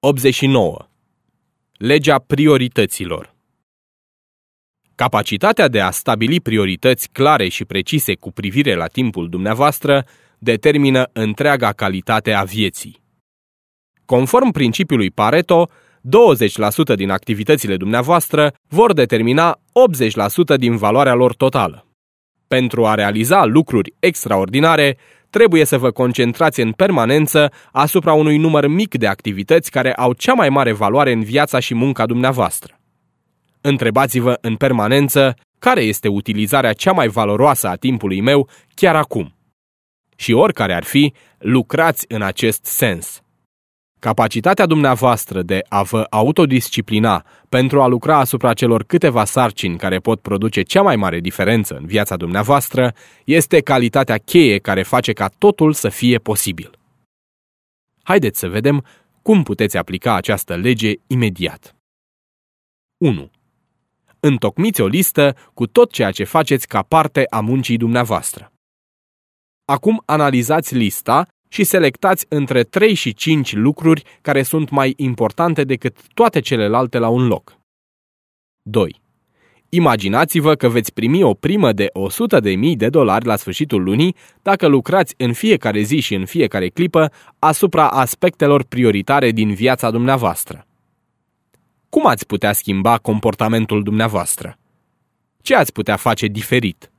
89. Legea priorităților Capacitatea de a stabili priorități clare și precise cu privire la timpul dumneavoastră determină întreaga calitate a vieții. Conform principiului Pareto, 20% din activitățile dumneavoastră vor determina 80% din valoarea lor totală. Pentru a realiza lucruri extraordinare, trebuie să vă concentrați în permanență asupra unui număr mic de activități care au cea mai mare valoare în viața și munca dumneavoastră. Întrebați-vă în permanență care este utilizarea cea mai valoroasă a timpului meu chiar acum. Și oricare ar fi, lucrați în acest sens. Capacitatea dumneavoastră de a vă autodisciplina pentru a lucra asupra celor câteva sarcini care pot produce cea mai mare diferență în viața dumneavoastră este calitatea cheie care face ca totul să fie posibil. Haideți să vedem cum puteți aplica această lege imediat. 1. Întocmiți o listă cu tot ceea ce faceți ca parte a muncii dumneavoastră. Acum analizați lista și selectați între 3 și 5 lucruri care sunt mai importante decât toate celelalte la un loc. 2. Imaginați-vă că veți primi o primă de 100.000 de dolari la sfârșitul lunii dacă lucrați în fiecare zi și în fiecare clipă asupra aspectelor prioritare din viața dumneavoastră. Cum ați putea schimba comportamentul dumneavoastră? Ce ați putea face diferit?